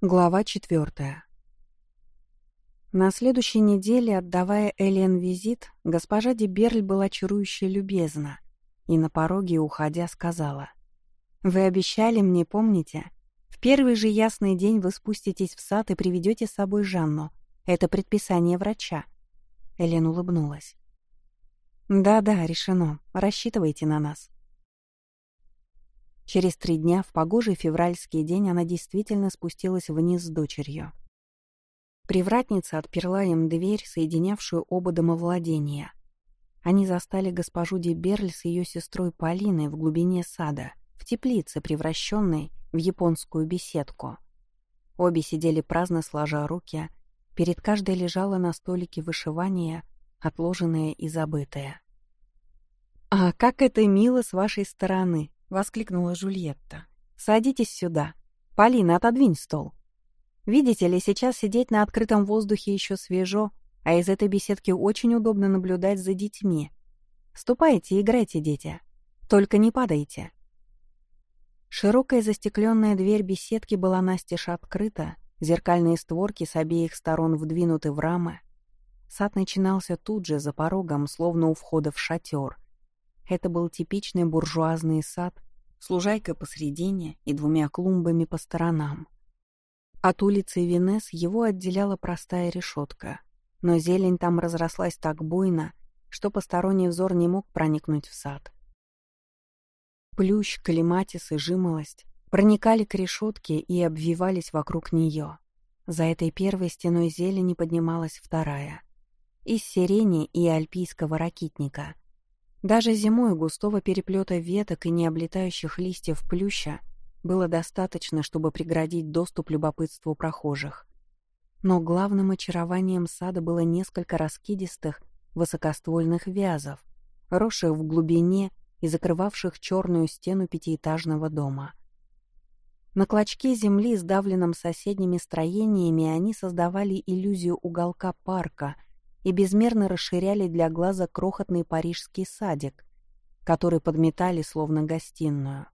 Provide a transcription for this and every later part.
Глава четвертая. На следующей неделе, отдавая Элен визит, госпожа Деберль была чарующе любезна и на пороге, уходя, сказала. «Вы обещали мне, помните? В первый же ясный день вы спуститесь в сад и приведете с собой Жанну. Это предписание врача». Элен улыбнулась. «Да-да, решено. Рассчитывайте на нас». Через три дня, в погожий февральский день, она действительно спустилась вниз с дочерью. Привратница отперла им дверь, соединявшую оба домовладения. Они застали госпожу Ди Берль с ее сестрой Полиной в глубине сада, в теплице, превращенной в японскую беседку. Обе сидели праздно сложа руки, перед каждой лежало на столике вышивание, отложенное и забытое. «А как это мило с вашей стороны!» — воскликнула Жульетта. «Садитесь сюда. Полина, отодвинь стол. Видите ли, сейчас сидеть на открытом воздухе еще свежо, а из этой беседки очень удобно наблюдать за детьми. Ступайте, играйте, дети. Только не падайте». Широкая застекленная дверь беседки была настежь открыта, зеркальные створки с обеих сторон вдвинуты в рамы. Сад начинался тут же, за порогом, словно у входа в шатер — это был типичный буржуазный сад с посредине и двумя клумбами по сторонам. От улицы Венес его отделяла простая решетка, но зелень там разрослась так буйно, что посторонний взор не мог проникнуть в сад. Плющ, клематис и жимолость проникали к решетке и обвивались вокруг нее. За этой первой стеной зелени поднималась вторая. Из сирени и альпийского ракитника — даже зимой густого переплета веток и необлетающих листьев плюща было достаточно, чтобы преградить доступ любопытству прохожих. Но главным очарованием сада было несколько раскидистых, высокоствольных вязов, росших в глубине и закрывавших черную стену пятиэтажного дома. На клочке земли, сдавленном соседними строениями, они создавали иллюзию уголка парка — и безмерно расширяли для глаза крохотный парижский садик, который подметали словно гостиную.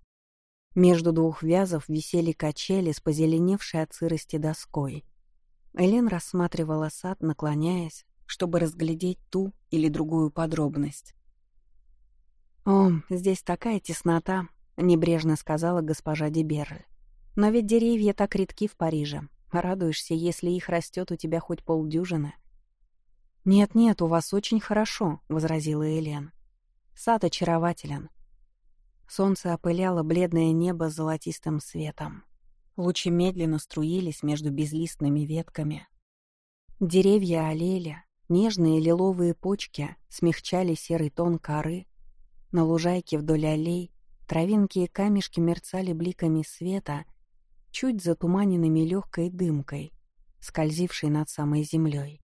Между двух вязов висели качели с позеленевшей от сырости доской. Элен рассматривала сад, наклоняясь, чтобы разглядеть ту или другую подробность. «О, здесь такая теснота», — небрежно сказала госпожа Деберль. «Но ведь деревья так редки в Париже. Радуешься, если их растет у тебя хоть полдюжины. «Нет-нет, у вас очень хорошо», — возразила Элен. «Сад очарователен». Солнце опыляло бледное небо золотистым светом. Лучи медленно струились между безлистными ветками. Деревья олели, нежные лиловые почки смягчали серый тон коры. На лужайке вдоль аллей травинки и камешки мерцали бликами света, чуть затуманенными легкой дымкой, скользившей над самой землей.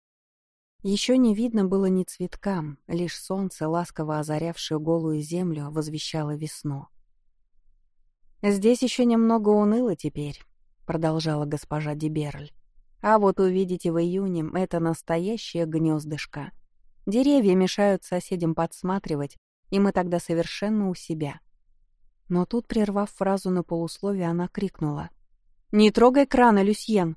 Еще не видно было ни цветкам, лишь солнце, ласково озарявшее голую землю, возвещало весну. «Здесь еще немного уныло теперь», — продолжала госпожа Деберль. «А вот увидите в июне — это настоящее гнездышко. Деревья мешают соседям подсматривать, и мы тогда совершенно у себя». Но тут, прервав фразу на полусловие, она крикнула. «Не трогай крана, Люсьен!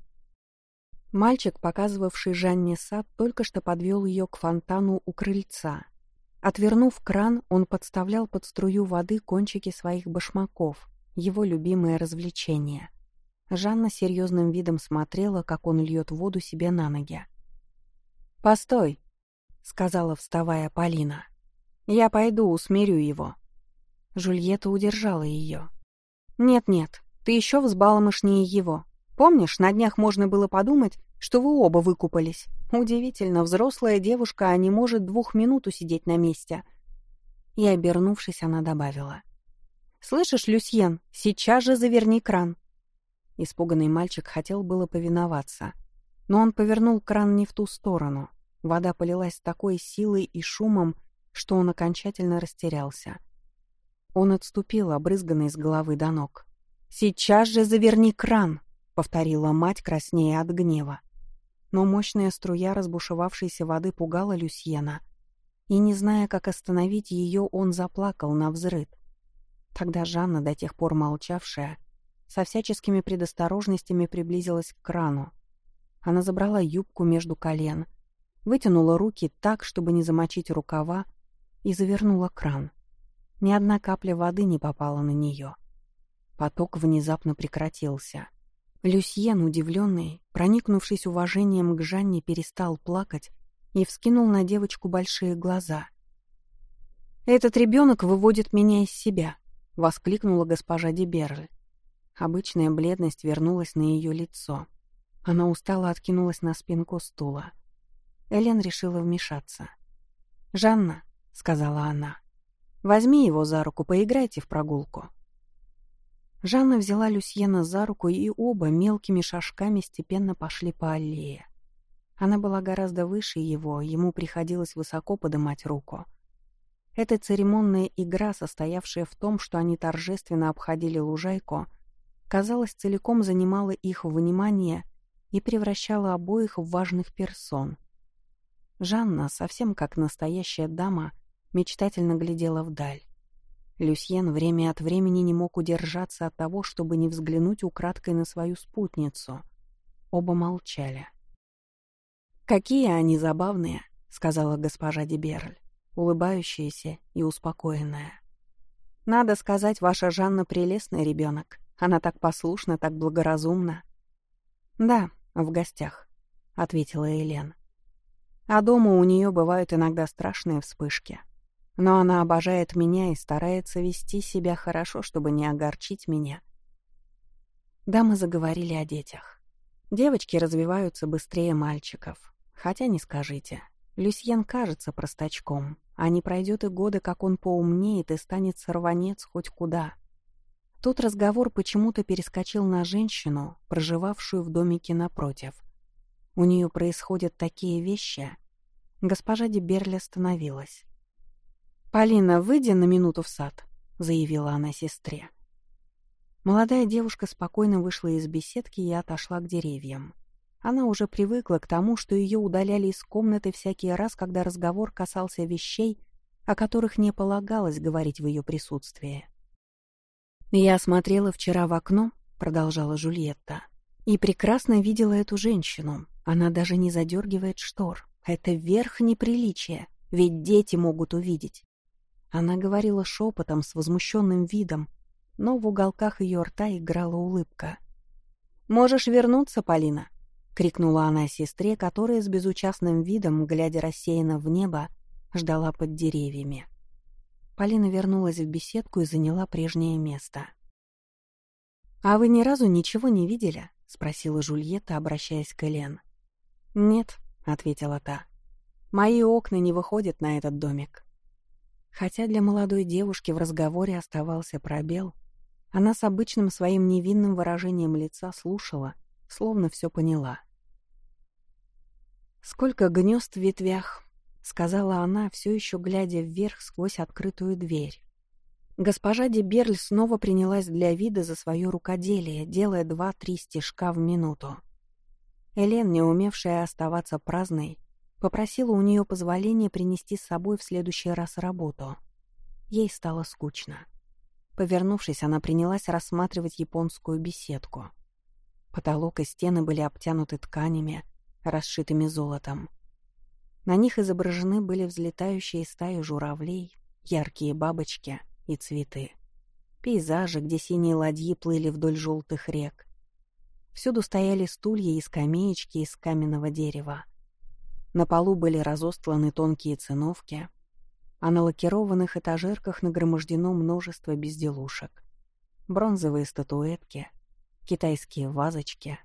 Мальчик, показывавший Жанне сад, только что подвел ее к фонтану у крыльца. Отвернув кран, он подставлял под струю воды кончики своих башмаков, его любимое развлечение. Жанна серьезным видом смотрела, как он льет воду себе на ноги. «Постой», — сказала, вставая Полина. «Я пойду, усмирю его». Жульетта удержала ее. «Нет-нет, ты еще взбалмошнее его. Помнишь, на днях можно было подумать, что вы оба выкупались. Удивительно, взрослая девушка, а не может двух минут усидеть на месте». И, обернувшись, она добавила. «Слышишь, Люсьен, сейчас же заверни кран». Испуганный мальчик хотел было повиноваться, но он повернул кран не в ту сторону. Вода полилась с такой силой и шумом, что он окончательно растерялся. Он отступил, обрызганный с головы до ног. «Сейчас же заверни кран!» повторила мать, краснея от гнева. Но мощная струя разбушевавшейся воды пугала Люсьена, и, не зная, как остановить ее, он заплакал на взрыд. Тогда Жанна, до тех пор молчавшая, со всяческими предосторожностями приблизилась к крану. Она забрала юбку между колен, вытянула руки так, чтобы не замочить рукава, и завернула кран. Ни одна капля воды не попала на нее. Поток внезапно прекратился. Люсьен, удивленный, проникнувшись уважением к Жанне, перестал плакать и вскинул на девочку большие глаза. «Этот ребенок выводит меня из себя», — воскликнула госпожа Деберль. Обычная бледность вернулась на ее лицо. Она устало откинулась на спинку стула. Элен решила вмешаться. «Жанна», — сказала она, — «возьми его за руку, поиграйте в прогулку». Жанна взяла Люсьена за руку, и оба мелкими шажками степенно пошли по аллее. Она была гораздо выше его, ему приходилось высоко подымать руку. Эта церемонная игра, состоявшая в том, что они торжественно обходили лужайку, казалось, целиком занимала их внимание и превращала обоих в важных персон. Жанна, совсем как настоящая дама, мечтательно глядела вдаль. Люсьен время от времени не мог удержаться от того, чтобы не взглянуть украдкой на свою спутницу. Оба молчали. «Какие они забавные», — сказала госпожа Деберль, улыбающаяся и успокоенная. «Надо сказать, ваша Жанна прелестный ребенок. Она так послушна, так благоразумна». «Да, в гостях», — ответила Элен. «А дома у нее бывают иногда страшные вспышки. Но она обожает меня и старается вести себя хорошо, чтобы не огорчить меня. Дамы заговорили о детях. Девочки развиваются быстрее мальчиков. Хотя не скажите. Люсьен кажется простачком, а не пройдет и года, как он поумнеет и станет сорванец хоть куда. Тут разговор почему-то перескочил на женщину, проживавшую в домике напротив. У нее происходят такие вещи. Госпожа Деберли остановилась. «Полина, выйди на минуту в сад», — заявила она сестре. Молодая девушка спокойно вышла из беседки и отошла к деревьям. Она уже привыкла к тому, что ее удаляли из комнаты всякий раз, когда разговор касался вещей, о которых не полагалось говорить в ее присутствии. «Я смотрела вчера в окно», — продолжала Жульетта, «и прекрасно видела эту женщину. Она даже не задергивает штор. Это верх неприличия, ведь дети могут увидеть. Она говорила шепотом, с возмущенным видом, но в уголках ее рта играла улыбка. «Можешь вернуться, Полина?» — крикнула она сестре, которая с безучастным видом, глядя рассеянно в небо, ждала под деревьями. Полина вернулась в беседку и заняла прежнее место. «А вы ни разу ничего не видели?» — спросила Жульетта, обращаясь к Элен. «Нет», — ответила та. «Мои окна не выходят на этот домик. Хотя для молодой девушки в разговоре оставался пробел, она с обычным своим невинным выражением лица слушала, словно все поняла. «Сколько гнезд в ветвях!» — сказала она, все еще глядя вверх сквозь открытую дверь. Госпожа Деберль снова принялась для вида за свое рукоделие, делая два-три стежка в минуту. Элен, не умевшая оставаться праздной, Попросила у нее позволения принести с собой в следующий раз работу. Ей стало скучно. Повернувшись, она принялась рассматривать японскую беседку. Потолок и стены были обтянуты тканями, расшитыми золотом. На них изображены были взлетающие стаи журавлей, яркие бабочки и цветы. Пейзажи, где синие ладьи плыли вдоль желтых рек. Всюду стояли стулья и скамеечки из каменного дерева. На полу были разостланы тонкие циновки, а на лакированных этажерках нагромождено множество безделушек. Бронзовые статуэтки, китайские вазочки,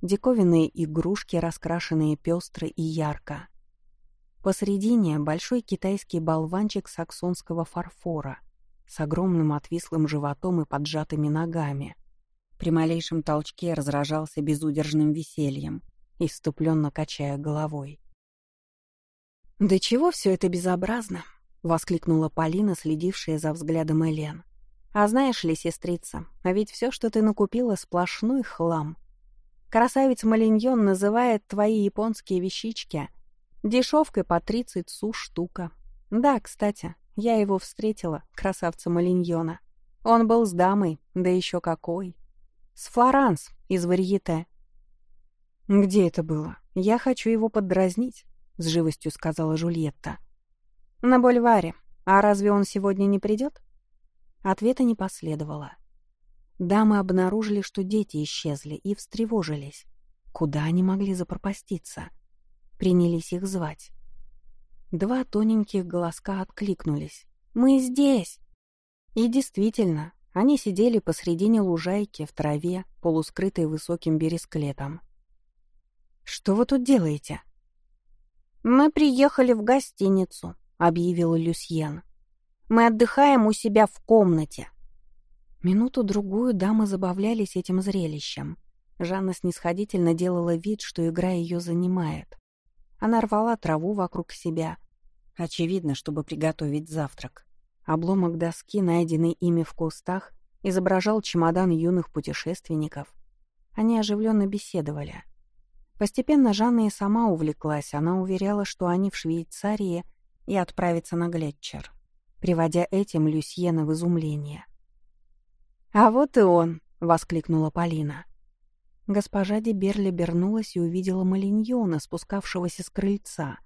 диковинные игрушки, раскрашенные пестро и ярко. Посредине большой китайский болванчик саксонского фарфора с огромным отвислым животом и поджатыми ногами. При малейшем толчке разражался безудержным весельем, иступленно качая головой. «Да чего все это безобразно?» — воскликнула Полина, следившая за взглядом Элен. «А знаешь ли, сестрица, а ведь все, что ты накупила, сплошной хлам. Красавец Малиньон называет твои японские вещички дешевкой по тридцать су штука. Да, кстати, я его встретила, красавца Малиньона. Он был с дамой, да еще какой. С Флоранс из Варьете». «Где это было? Я хочу его поддразнить», — с живостью сказала Жульетта. «На бульваре. А разве он сегодня не придет?» Ответа не последовало. Дамы обнаружили, что дети исчезли, и встревожились. Куда они могли запропаститься? Принялись их звать. Два тоненьких голоска откликнулись. «Мы здесь!» И действительно, они сидели посредине лужайки в траве, полускрытой высоким бересклетом. «Что вы тут делаете?» «Мы приехали в гостиницу», — объявил Люсьен. «Мы отдыхаем у себя в комнате». Минуту-другую дамы забавлялись этим зрелищем. Жанна снисходительно делала вид, что игра ее занимает. Она рвала траву вокруг себя. Очевидно, чтобы приготовить завтрак. Обломок доски, найденный ими в кустах, изображал чемодан юных путешественников. Они оживленно беседовали. Постепенно Жанна и сама увлеклась. Она уверяла, что они в Швейцарии и отправятся на Глетчер, приводя этим Люсьена в изумление. «А вот и он!» — воскликнула Полина. Госпожа Деберли обернулась и увидела Малиньона, спускавшегося с крыльца.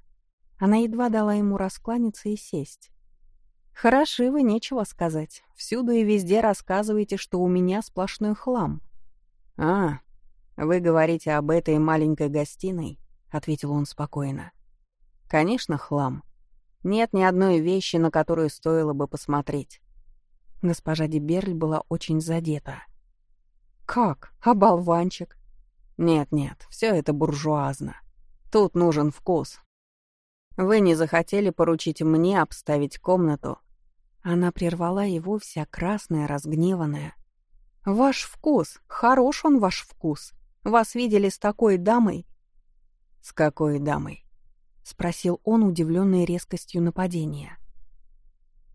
Она едва дала ему раскланяться и сесть. «Хороши вы, нечего сказать. Всюду и везде рассказываете, что у меня сплошной хлам». «А, вы говорите об этой маленькой гостиной?» — ответил он спокойно. «Конечно, хлам. Нет ни одной вещи, на которую стоило бы посмотреть». Госпожа Деберль была очень задета. «Как? А болванчик?» «Нет-нет, все это буржуазно. Тут нужен вкус. Вы не захотели поручить мне обставить комнату?» Она прервала его вся красная, разгневанная. «Ваш вкус! Хорош он, ваш вкус! Вас видели с такой дамой?» «С какой дамой?» — спросил он, удивленный резкостью нападения.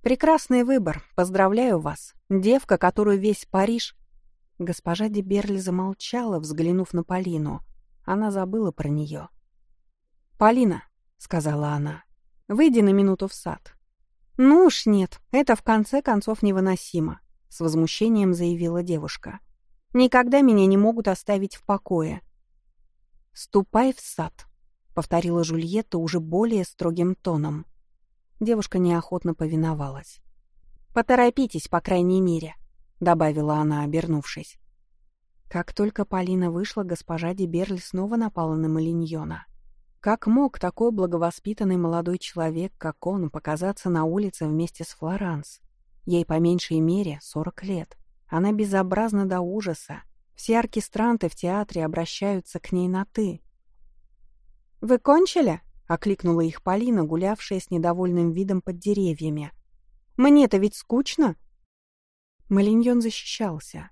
«Прекрасный выбор. Поздравляю вас. Девка, которую весь Париж Госпожа Деберли замолчала, взглянув на Полину. Она забыла про нее. «Полина», — сказала она, — «выйди на минуту в сад». «Ну уж нет, это в конце концов невыносимо», — с возмущением заявила девушка. «Никогда меня не могут оставить в покое». «Ступай в сад», — повторила Жульетта уже более строгим тоном. Девушка неохотно повиновалась. «Поторопитесь, по крайней мере», — добавила она, обернувшись. Как только Полина вышла, госпожа Деберль снова напала на Малиньона. Как мог такой благовоспитанный молодой человек, как он, показаться на улице вместе с Флоранс? Ей по меньшей мере сорок лет. Она безобразна до ужаса. Все оркестранты в театре обращаются к ней на «ты». «Вы кончили?» — окликнула их Полина, гулявшая с недовольным видом под деревьями. «Мне-то ведь скучно!» Малиньон защищался.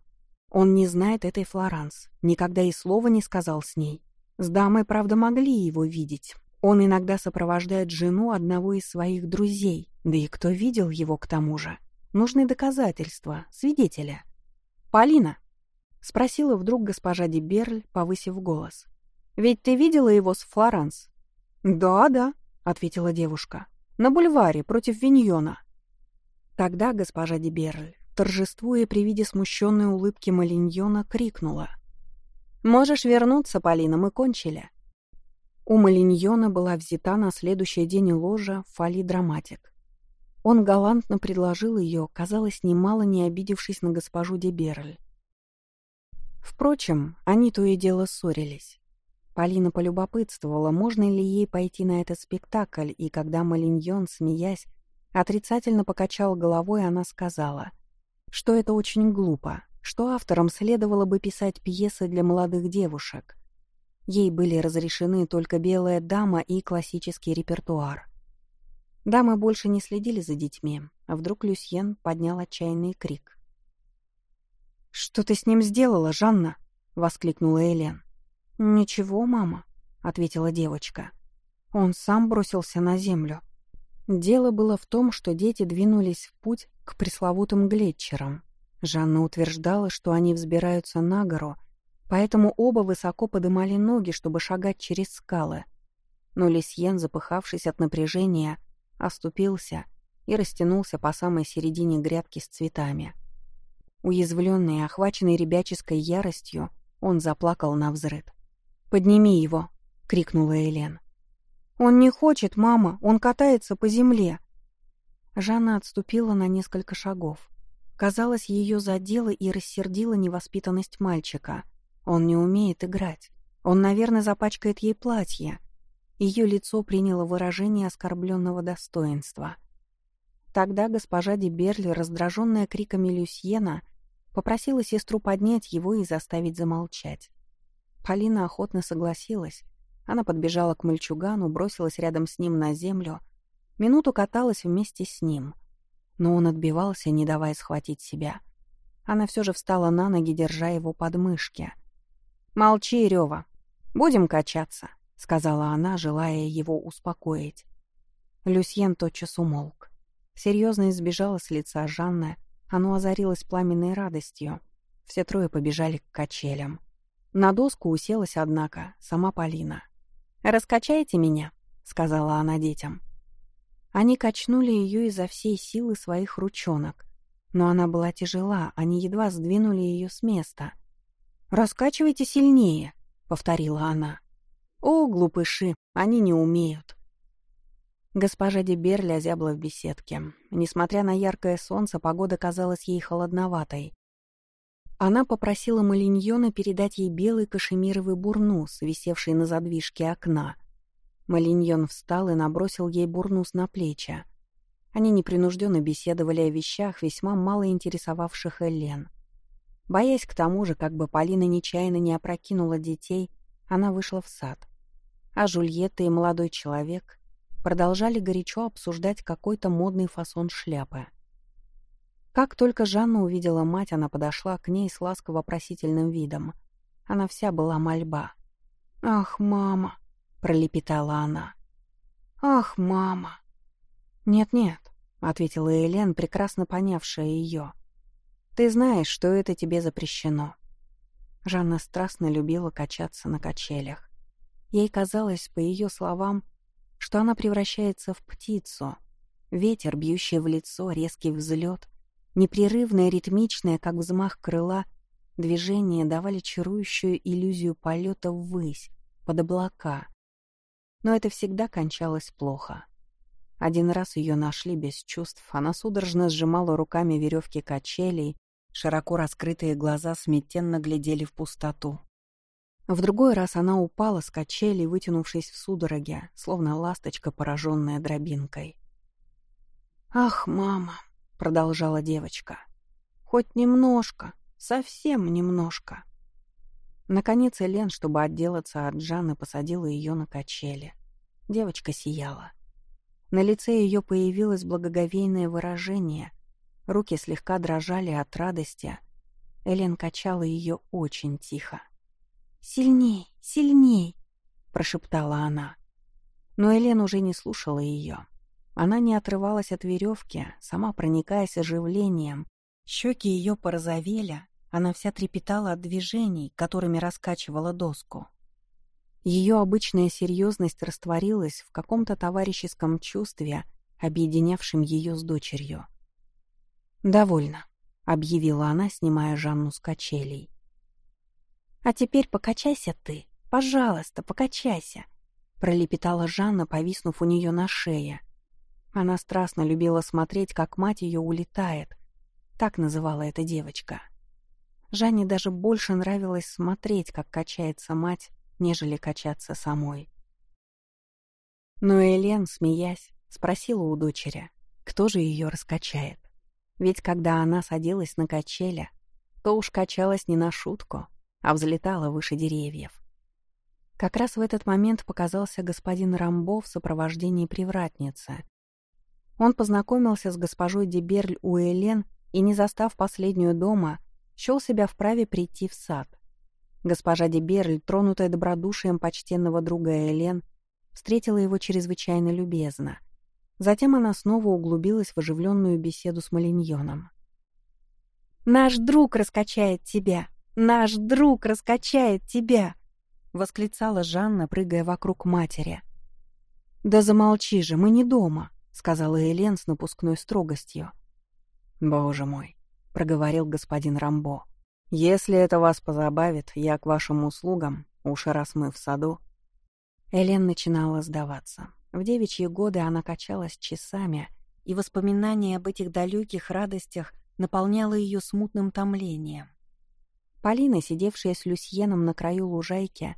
Он не знает этой Флоранс, никогда и слова не сказал с ней. С дамой, правда, могли его видеть. Он иногда сопровождает жену одного из своих друзей, да и кто видел его к тому же. Нужны доказательства, свидетеля. «Полина», — спросила вдруг госпожа Деберль, повысив голос. «Ведь ты видела его с Флоранс?» «Да, да», — ответила девушка. «На бульваре, против Виньона». Тогда госпожа Деберль торжествуя при виде смущенной улыбки Малиньона, крикнула. «Можешь вернуться, Полина, мы кончили». У Малиньона была взята на следующий день ложа Фали Драматик. Он галантно предложил ее, казалось, немало не обидевшись на госпожу Деберль. Впрочем, они то и дело ссорились. Полина полюбопытствовала, можно ли ей пойти на этот спектакль, и когда Малиньон, смеясь, отрицательно покачал головой, она сказала — что это очень глупо, что авторам следовало бы писать пьесы для молодых девушек. Ей были разрешены только «Белая дама» и классический репертуар. Дамы больше не следили за детьми, а вдруг Люсьен поднял отчаянный крик. «Что ты с ним сделала, Жанна?» — воскликнула Элен. «Ничего, мама», — ответила девочка. Он сам бросился на землю. Дело было в том, что дети двинулись в путь к пресловутым глетчерам. Жанна утверждала, что они взбираются на гору, поэтому оба высоко подымали ноги, чтобы шагать через скалы. Но Лисьен, запыхавшись от напряжения, оступился и растянулся по самой середине грядки с цветами. Уязвленный и охваченный ребяческой яростью, он заплакал на взрыд. «Подними его!» — крикнула Элен. «Он не хочет, мама! Он катается по земле!» Жанна отступила на несколько шагов. Казалось, ее задела и рассердила невоспитанность мальчика. Он не умеет играть. Он, наверное, запачкает ей платье. Ее лицо приняло выражение оскорбленного достоинства. Тогда госпожа Деберли, раздраженная криками Люсьена, попросила сестру поднять его и заставить замолчать. Полина охотно согласилась. Она подбежала к мальчугану, бросилась рядом с ним на землю, минуту каталась вместе с ним. Но он отбивался, не давая схватить себя. Она все же встала на ноги, держа его под мышки. «Молчи, Рёва. Будем качаться», — сказала она, желая его успокоить. Люсьен тотчас умолк. Серьезность сбежала с лица Жанны, оно озарилось пламенной радостью. Все трое побежали к качелям. На доску уселась, однако, сама Полина. «Раскачайте меня», — сказала она детям. Они качнули ее изо всей силы своих ручонок. Но она была тяжела, они едва сдвинули ее с места. «Раскачивайте сильнее», — повторила она. «О, глупыши, они не умеют». Госпожа Деберля озябла в беседке. Несмотря на яркое солнце, погода казалась ей холодноватой. Она попросила Малиньона передать ей белый кашемировый бурнус, висевший на задвижке окна. Малиньон встал и набросил ей бурнус на плечи. Они непринужденно беседовали о вещах, весьма мало интересовавших Элен. Боясь к тому же, как бы Полина нечаянно не опрокинула детей, она вышла в сад. А Жульетта и молодой человек продолжали горячо обсуждать какой-то модный фасон шляпы. Как только Жанна увидела мать, она подошла к ней с ласково-просительным видом. Она вся была мольба. «Ах, мама!» — пролепетала она. «Ах, мама!» «Нет-нет», — ответила Элен, прекрасно понявшая ее. «Ты знаешь, что это тебе запрещено». Жанна страстно любила качаться на качелях. Ей казалось, по ее словам, что она превращается в птицу. Ветер, бьющий в лицо, резкий взлет, непрерывное, ритмичное, как взмах крыла, движения давали чарующую иллюзию полета ввысь, под облака. Но это всегда кончалось плохо. Один раз ее нашли без чувств, она судорожно сжимала руками веревки качелей, широко раскрытые глаза смятенно глядели в пустоту. В другой раз она упала с качелей, вытянувшись в судороге, словно ласточка, пораженная дробинкой. «Ах, мама!» — продолжала девочка. «Хоть немножко, совсем немножко». Наконец Элен, чтобы отделаться от Жанны, посадила ее на качели. Девочка сияла. На лице ее появилось благоговейное выражение. Руки слегка дрожали от радости. Элен качала ее очень тихо. «Сильней, сильней!» — прошептала она. Но Элен уже не слушала ее. Она не отрывалась от веревки, сама проникаясь оживлением. Щеки ее порозовели, она вся трепетала от движений, которыми раскачивала доску. Ее обычная серьезность растворилась в каком-то товарищеском чувстве, объединявшем ее с дочерью. «Довольно», — объявила она, снимая Жанну с качелей. «А теперь покачайся ты, пожалуйста, покачайся», — пролепетала Жанна, повиснув у нее на шее. Она страстно любила смотреть, как мать ее улетает. Так называла эта девочка. Жанне даже больше нравилось смотреть, как качается мать, нежели качаться самой. Но Элен, смеясь, спросила у дочери, кто же ее раскачает. Ведь когда она садилась на качеля, то уж качалась не на шутку а взлетала выше деревьев. Как раз в этот момент показался господин Рамбо в сопровождении привратницы. Он познакомился с госпожой Деберль Уэлен и, не застав последнюю дома, счел себя вправе прийти в сад. Госпожа Деберль, тронутая добродушием почтенного друга Элен, встретила его чрезвычайно любезно. Затем она снова углубилась в оживленную беседу с Малиньоном. «Наш друг раскачает тебя!» Наш друг раскачает тебя!» — восклицала Жанна, прыгая вокруг матери. «Да замолчи же, мы не дома», — сказала Элен с напускной строгостью. «Боже мой, проговорил господин Рамбо. «Если это вас позабавит, я к вашим услугам, уж раз мы в саду». Элен начинала сдаваться. В девичьи годы она качалась часами, и воспоминания об этих далеких радостях наполняло ее смутным томлением. Полина, сидевшая с Люсьеном на краю лужайки,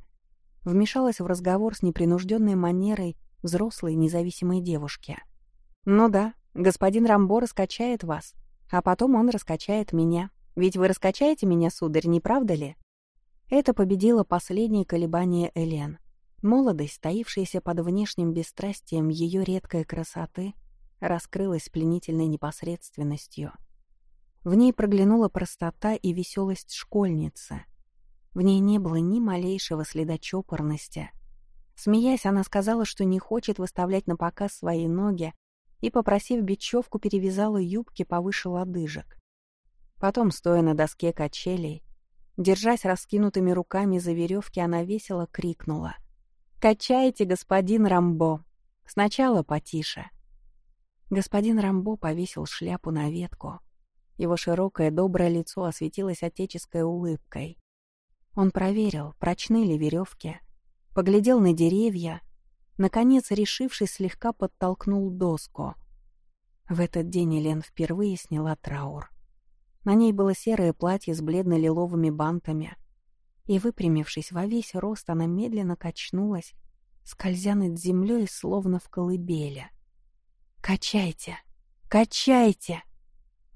вмешалась в разговор с непринужденной манерой взрослой независимой девушки. «Ну да, господин Рамбо раскачает вас, а потом он раскачает меня. Ведь вы раскачаете меня, сударь, не правда ли?» Это победило последние колебания Элен. Молодость, стоившаяся под внешним бесстрастием ее редкой красоты, раскрылась пленительной непосредственностью — в ней проглянула простота и веселость школьницы. В ней не было ни малейшего следа чопорности. Смеясь, она сказала, что не хочет выставлять на показ свои ноги, и, попросив бечевку, перевязала юбки повыше лодыжек. Потом, стоя на доске качелей, держась раскинутыми руками за веревки, она весело крикнула. «Качайте, господин Рамбо! Сначала потише!» Господин Рамбо повесил шляпу на ветку, его широкое доброе лицо осветилось отеческой улыбкой. Он проверил, прочны ли веревки, поглядел на деревья, наконец, решившись, слегка подтолкнул доску. В этот день Элен впервые сняла траур. На ней было серое платье с бледно-лиловыми бантами, и, выпрямившись во весь рост, она медленно качнулась, скользя над землей, словно в колыбели. «Качайте! Качайте!»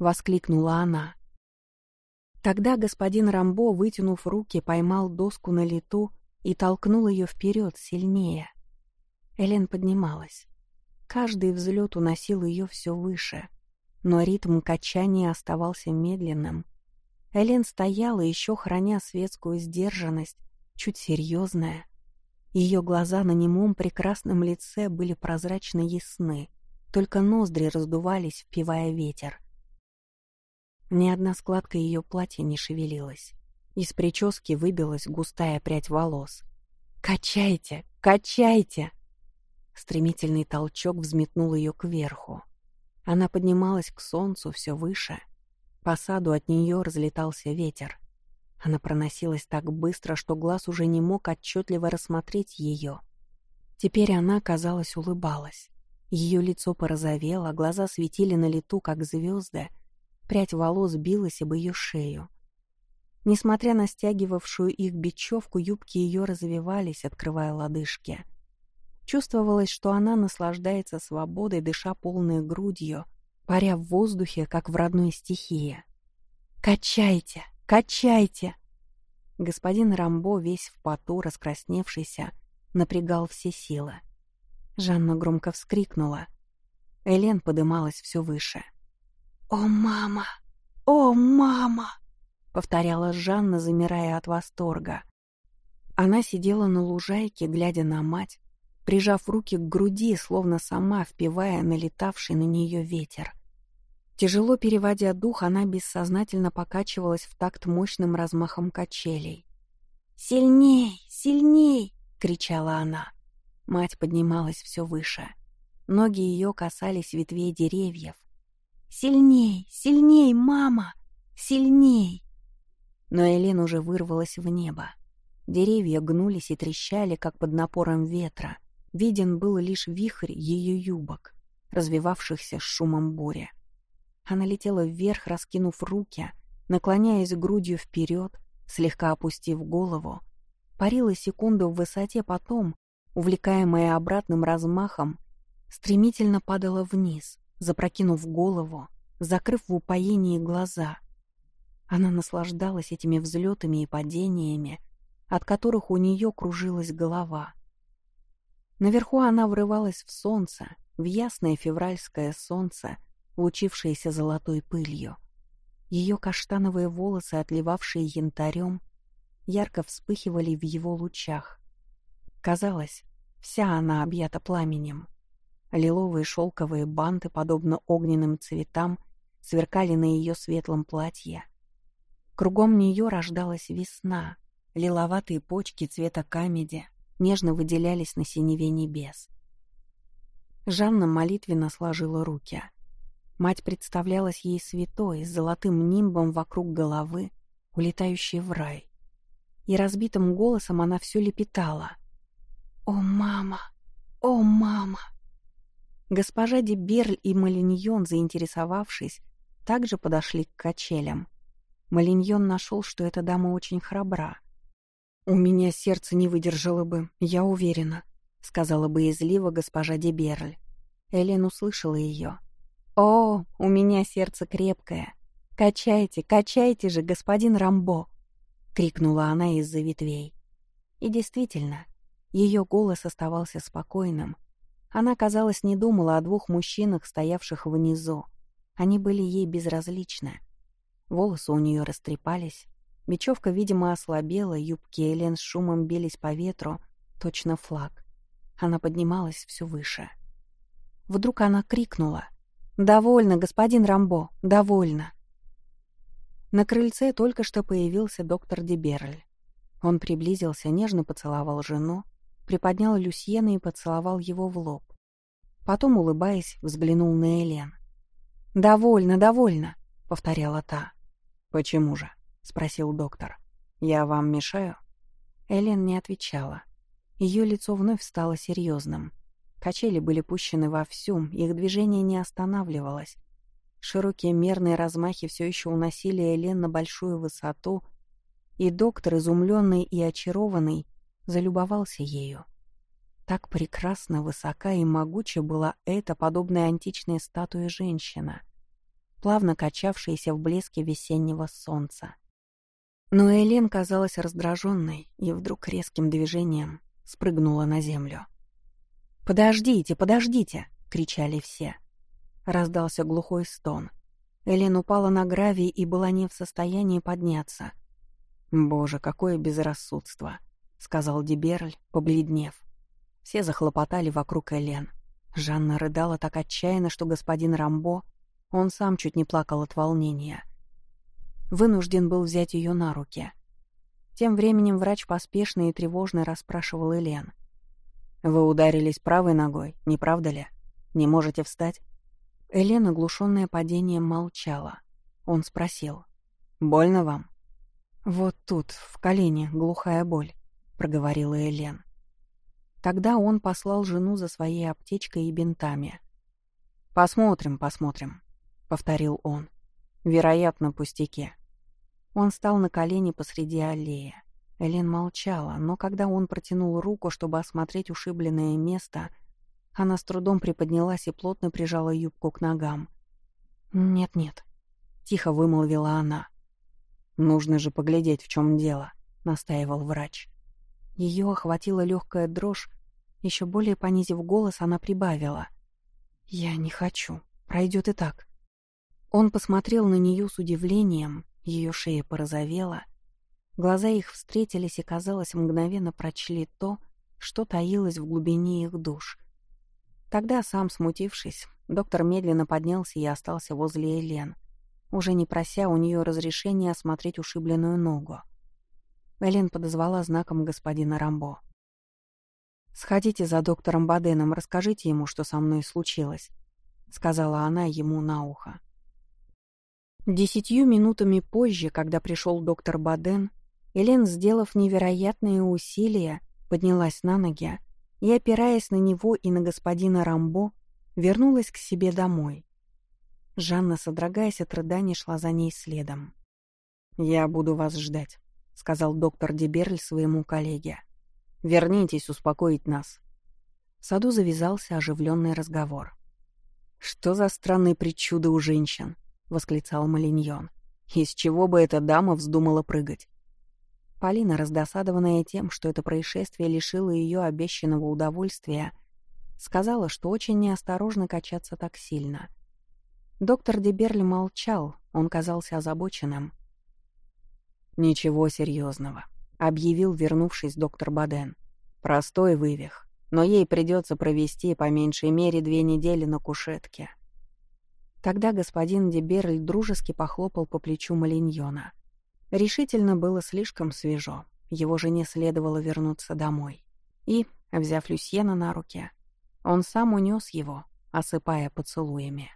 Воскликнула она. Тогда господин Рамбо, вытянув руки, поймал доску на лету и толкнул ее вперед сильнее. Элен поднималась. Каждый взлет уносил ее все выше, но ритм качания оставался медленным. Элен стояла, еще храня светскую сдержанность, чуть серьезная. Ее глаза на немом прекрасном лице были прозрачно ясны, только ноздри раздувались, впивая ветер. Ни одна складка ее платья не шевелилась. Из прически выбилась густая прядь волос. «Качайте! Качайте!» Стремительный толчок взметнул ее кверху. Она поднималась к солнцу все выше. По саду от нее разлетался ветер. Она проносилась так быстро, что глаз уже не мог отчетливо рассмотреть ее. Теперь она, казалось, улыбалась. Ее лицо порозовело, глаза светили на лету, как звезды, Прядь волос билась об ее шею. Несмотря на стягивавшую их бечевку, юбки ее развивались, открывая лодыжки. Чувствовалось, что она наслаждается свободой, дыша полной грудью, паря в воздухе, как в родной стихии. «Качайте! Качайте!» Господин Рамбо, весь в поту, раскрасневшийся, напрягал все силы. Жанна громко вскрикнула. Элен подымалась все выше — «О, мама! О, мама!» — повторяла Жанна, замирая от восторга. Она сидела на лужайке, глядя на мать, прижав руки к груди, словно сама впивая налетавший на нее ветер. Тяжело переводя дух, она бессознательно покачивалась в такт мощным размахом качелей. «Сильней! Сильней!» — кричала она. Мать поднималась все выше. Ноги ее касались ветвей деревьев, «Сильней! Сильней, мама! Сильней!» Но Элен уже вырвалась в небо. Деревья гнулись и трещали, как под напором ветра. Виден был лишь вихрь ее юбок, развивавшихся с шумом бури. Она летела вверх, раскинув руки, наклоняясь грудью вперед, слегка опустив голову, парила секунду в высоте, потом, увлекаемая обратным размахом, стремительно падала вниз, запрокинув голову, закрыв в упоении глаза. Она наслаждалась этими взлетами и падениями, от которых у нее кружилась голова. Наверху она врывалась в солнце, в ясное февральское солнце, лучившееся золотой пылью. Ее каштановые волосы, отливавшие янтарем, ярко вспыхивали в его лучах. Казалось, вся она объята пламенем. Лиловые шелковые банты, подобно огненным цветам, сверкали на ее светлом платье. Кругом нее рождалась весна. Лиловатые почки цвета камеди нежно выделялись на синеве небес. Жанна молитвенно сложила руки. Мать представлялась ей святой, с золотым нимбом вокруг головы, улетающей в рай. И разбитым голосом она все лепетала. «О, мама! О, мама!» Госпожа де Берль и Малиньон, заинтересовавшись, также подошли к качелям. Малиньон нашел, что эта дама очень храбра. «У меня сердце не выдержало бы, я уверена», — сказала боязливо госпожа де Берль. Элен услышала ее. «О, у меня сердце крепкое! Качайте, качайте же, господин Рамбо!» — крикнула она из-за ветвей. И действительно, ее голос оставался спокойным. Она, казалось, не думала о двух мужчинах, стоявших внизу. Они были ей безразличны. Волосы у нее растрепались. Бечевка, видимо, ослабела, юбки Элен с шумом бились по ветру, точно флаг. Она поднималась все выше. Вдруг она крикнула. «Довольно, господин Рамбо, довольно!» На крыльце только что появился доктор Деберль. Он приблизился, нежно поцеловал жену, приподнял Люсьена и поцеловал его в лоб. Потом, улыбаясь, взглянул на Элен. «Довольно, довольно», — повторяла та. «Почему же?» — спросил доктор. «Я вам мешаю?» Элен не отвечала. Ее лицо вновь стало серьезным. Качели были пущены вовсю, их движение не останавливалось. Широкие мерные размахи все еще уносили Элен на большую высоту, и доктор, изумленный и очарованный, залюбовался ею. Так прекрасно, высока и могуча была эта, подобная античной статуе женщина, плавно качавшаяся в блеске весеннего солнца. Но Элен казалась раздраженной и вдруг резким движением спрыгнула на землю. «Подождите, подождите!» — кричали все. Раздался глухой стон. Элен упала на гравий и была не в состоянии подняться. «Боже, какое безрассудство!» — сказал Деберль, побледнев. Все захлопотали вокруг Элен. Жанна рыдала так отчаянно, что господин Рамбо, он сам чуть не плакал от волнения. Вынужден был взять ее на руки. Тем временем врач поспешно и тревожно расспрашивал Элен. «Вы ударились правой ногой, не правда ли? Не можете встать?» Элен, оглушенная падением, молчала. Он спросил. «Больно вам?» «Вот тут, в колене, глухая боль», — проговорила Элен. Тогда он послал жену за своей аптечкой и бинтами. «Посмотрим, посмотрим», — повторил он. «Вероятно, пустяки». Он стал на колени посреди аллеи. Элен молчала, но когда он протянул руку, чтобы осмотреть ушибленное место, она с трудом приподнялась и плотно прижала юбку к ногам. «Нет-нет», — тихо вымолвила она. «Нужно же поглядеть, в чем дело», — настаивал врач. Ее охватила легкая дрожь, еще более понизив голос, она прибавила. «Я не хочу. Пройдет и так». Он посмотрел на нее с удивлением, ее шея порозовела. Глаза их встретились и, казалось, мгновенно прочли то, что таилось в глубине их душ. Тогда, сам смутившись, доктор медленно поднялся и остался возле Элен, уже не прося у нее разрешения осмотреть ушибленную ногу. Элен подозвала знаком господина Рамбо. «Сходите за доктором Баденом, расскажите ему, что со мной случилось», — сказала она ему на ухо. Десятью минутами позже, когда пришел доктор Баден, Элен, сделав невероятные усилия, поднялась на ноги и, опираясь на него и на господина Рамбо, вернулась к себе домой. Жанна, содрогаясь от рыданий, шла за ней следом. «Я буду вас ждать», — сказал доктор Деберль своему коллеге. «Вернитесь успокоить нас». В саду завязался оживленный разговор. «Что за странные причуды у женщин?» — восклицал Малиньон. «Из чего бы эта дама вздумала прыгать?» Полина, раздосадованная тем, что это происшествие лишило ее обещанного удовольствия, сказала, что очень неосторожно качаться так сильно. Доктор Деберль молчал, он казался озабоченным. «Ничего серьезного», — объявил, вернувшись доктор Баден. «Простой вывих, но ей придется провести по меньшей мере две недели на кушетке». Тогда господин Деберль дружески похлопал по плечу Малиньона. Решительно было слишком свежо. Его жене следовало вернуться домой. И, взяв Люсьена на руки, он сам унес его, осыпая поцелуями.